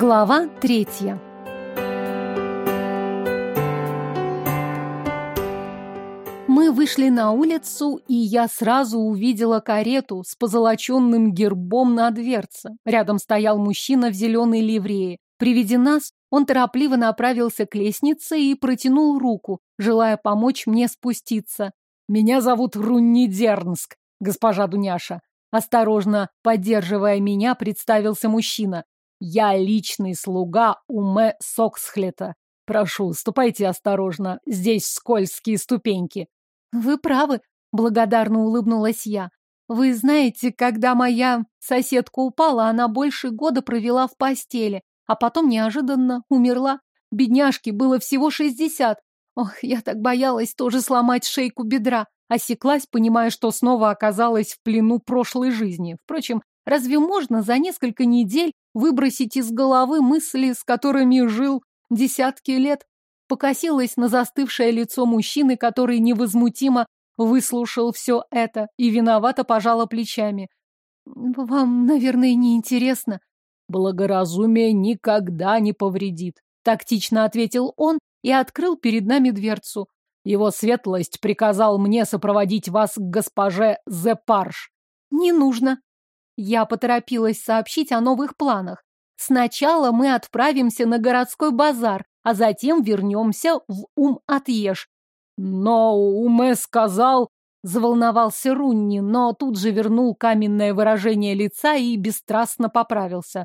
Глава третья. Мы вышли на улицу, и я сразу увидела карету с позолоченным гербом на дверце. Рядом стоял мужчина в зеленой ливрее. При виде нас он торопливо направился к лестнице и протянул руку, желая помочь мне спуститься. «Меня зовут Рунни Дернск, госпожа Дуняша». Осторожно, поддерживая меня, представился мужчина. «Я личный слуга Уме Соксхлета. Прошу, ступайте осторожно, здесь скользкие ступеньки». «Вы правы», — благодарно улыбнулась я. «Вы знаете, когда моя соседка упала, она больше года провела в постели, а потом неожиданно умерла. Бедняжке было всего шестьдесят. Ох, я так боялась тоже сломать шейку бедра. Осеклась, понимая, что снова оказалась в плену прошлой жизни. Впрочем, разве можно за несколько недель выбросить из головы мысли, с которыми жил десятки лет? Покосилась на застывшее лицо мужчины, который невозмутимо выслушал все это и виновато пожала плечами. «Вам, наверное, не интересно. Благоразумие никогда не повредит, тактично ответил он и открыл перед нами дверцу. Его светлость приказал мне сопроводить вас к госпоже Зепарш. Не нужно. Я поторопилась сообщить о новых планах. Сначала мы отправимся на городской базар, а затем вернемся в Ум-Отъеш. Но Уме сказал, заволновался Рунни, но тут же вернул каменное выражение лица и бесстрастно поправился.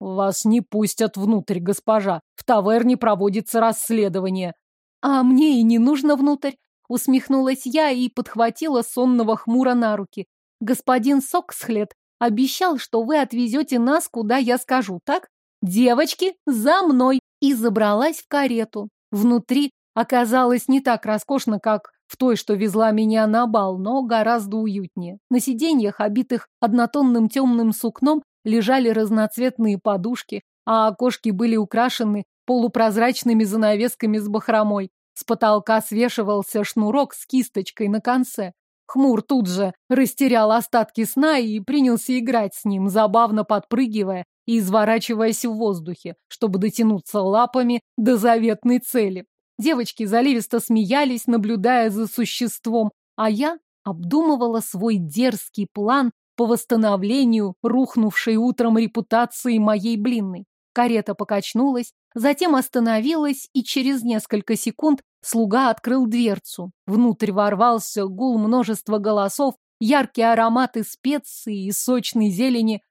«Вас не пустят внутрь, госпожа. В таверне проводится расследование». «А мне и не нужно внутрь», — усмехнулась я и подхватила сонного хмура на руки. «Господин Соксхлет обещал, что вы отвезете нас, куда я скажу, так? Девочки, за мной!» И забралась в карету. Внутри оказалось не так роскошно, как в той, что везла меня на бал, но гораздо уютнее. На сиденьях, обитых однотонным темным сукном, лежали разноцветные подушки, а окошки были украшены полупрозрачными занавесками с бахромой. С потолка свешивался шнурок с кисточкой на конце. Хмур тут же растерял остатки сна и принялся играть с ним, забавно подпрыгивая и изворачиваясь в воздухе, чтобы дотянуться лапами до заветной цели. Девочки заливисто смеялись, наблюдая за существом, а я обдумывала свой дерзкий план по восстановлению рухнувшей утром репутации моей блинной. Карета покачнулась, затем остановилась, и через несколько секунд слуга открыл дверцу. Внутрь ворвался гул множества голосов, яркие ароматы специй и сочной зелени.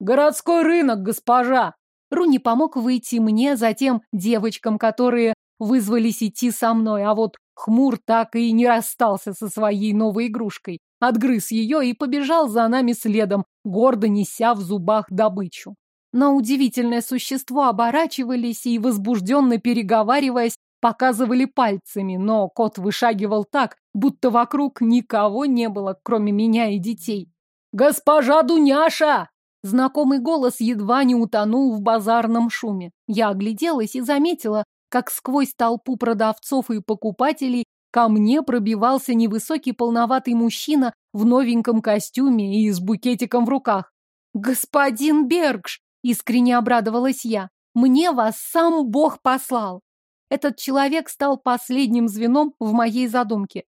«Городской рынок, госпожа!» Руни помог выйти мне, затем девочкам, которые вызвались идти со мной, а вот Хмур так и не расстался со своей новой игрушкой отгрыз ее и побежал за нами следом, гордо неся в зубах добычу. На удивительное существо оборачивались и, возбужденно переговариваясь, показывали пальцами, но кот вышагивал так, будто вокруг никого не было, кроме меня и детей. «Госпожа Дуняша!» Знакомый голос едва не утонул в базарном шуме. Я огляделась и заметила, как сквозь толпу продавцов и покупателей Ко мне пробивался невысокий полноватый мужчина в новеньком костюме и с букетиком в руках. «Господин Бергш!» — искренне обрадовалась я. «Мне вас сам Бог послал!» Этот человек стал последним звеном в моей задумке.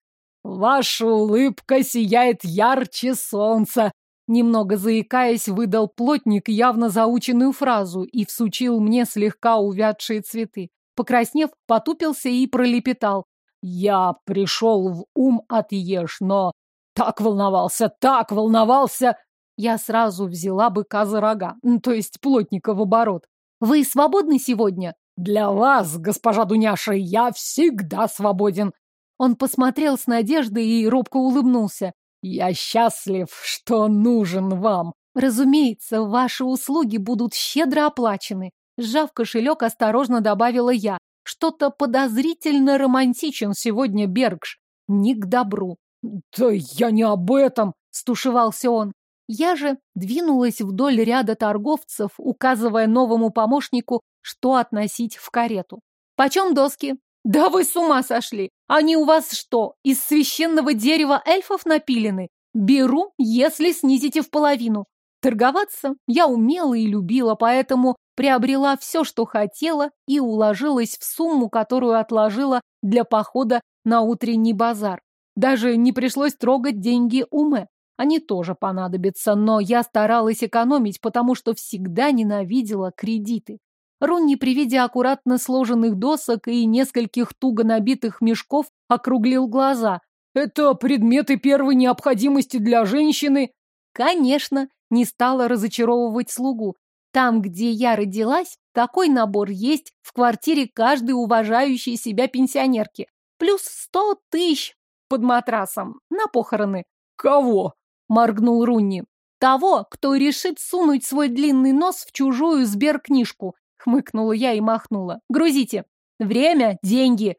«Ваша улыбка сияет ярче солнца!» Немного заикаясь, выдал плотник явно заученную фразу и всучил мне слегка увядшие цветы. Покраснев, потупился и пролепетал. Я пришел в ум от Еш, но так волновался, так волновался. Я сразу взяла быка за рога, то есть плотника в оборот. Вы свободны сегодня? Для вас, госпожа Дуняша, я всегда свободен. Он посмотрел с надеждой и робко улыбнулся. Я счастлив, что нужен вам. Разумеется, ваши услуги будут щедро оплачены. Сжав кошелек, осторожно добавила я. Что-то подозрительно романтичен сегодня Бергш. Не к добру. Да я не об этом, стушевался он. Я же двинулась вдоль ряда торговцев, указывая новому помощнику, что относить в карету. Почем доски? Да вы с ума сошли! Они у вас что, из священного дерева эльфов напилены? Беру, если снизите в половину. Торговаться я умела и любила, поэтому приобрела все, что хотела, и уложилась в сумму, которую отложила для похода на утренний базар. Даже не пришлось трогать деньги Уме. Они тоже понадобятся, но я старалась экономить, потому что всегда ненавидела кредиты. Ронни при виде аккуратно сложенных досок и нескольких туго набитых мешков округлил глаза. «Это предметы первой необходимости для женщины?» Конечно, не стала разочаровывать слугу. Там, где я родилась, такой набор есть в квартире каждой уважающей себя пенсионерки. Плюс сто тысяч под матрасом на похороны. «Кого?» – моргнул Рунни. «Того, кто решит сунуть свой длинный нос в чужую сберкнижку», – хмыкнула я и махнула. «Грузите. Время, деньги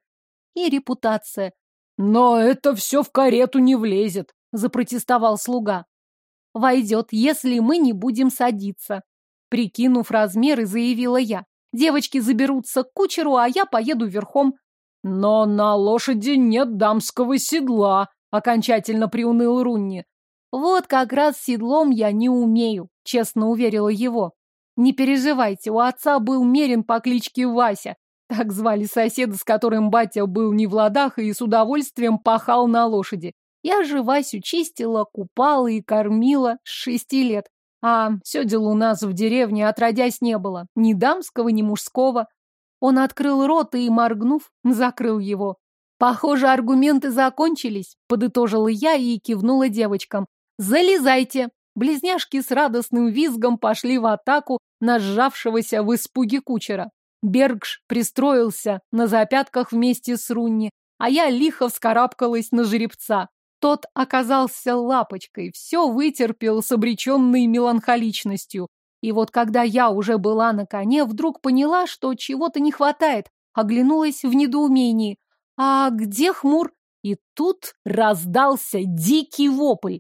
и репутация». «Но это все в карету не влезет», – запротестовал слуга. «Войдет, если мы не будем садиться», – прикинув размеры, заявила я. «Девочки заберутся к кучеру, а я поеду верхом». «Но на лошади нет дамского седла», — окончательно приуныл Рунни. «Вот как раз седлом я не умею», — честно уверила его. «Не переживайте, у отца был мерин по кличке Вася. Так звали соседа, с которым батя был не в ладах и с удовольствием пахал на лошади. Я же Васю чистила, купала и кормила с шести лет. А все дело у нас в деревне отродясь не было. Ни дамского, ни мужского. Он открыл рот и, моргнув, закрыл его. Похоже, аргументы закончились, подытожила я и кивнула девочкам. Залезайте! Близняшки с радостным визгом пошли в атаку на сжавшегося в испуге кучера. Бергш пристроился на запятках вместе с Рунни, а я лихо вскарабкалась на жеребца. Тот оказался лапочкой, все вытерпел с обреченной меланхоличностью, и вот когда я уже была на коне, вдруг поняла, что чего-то не хватает, оглянулась в недоумении. А где хмур? И тут раздался дикий вопль.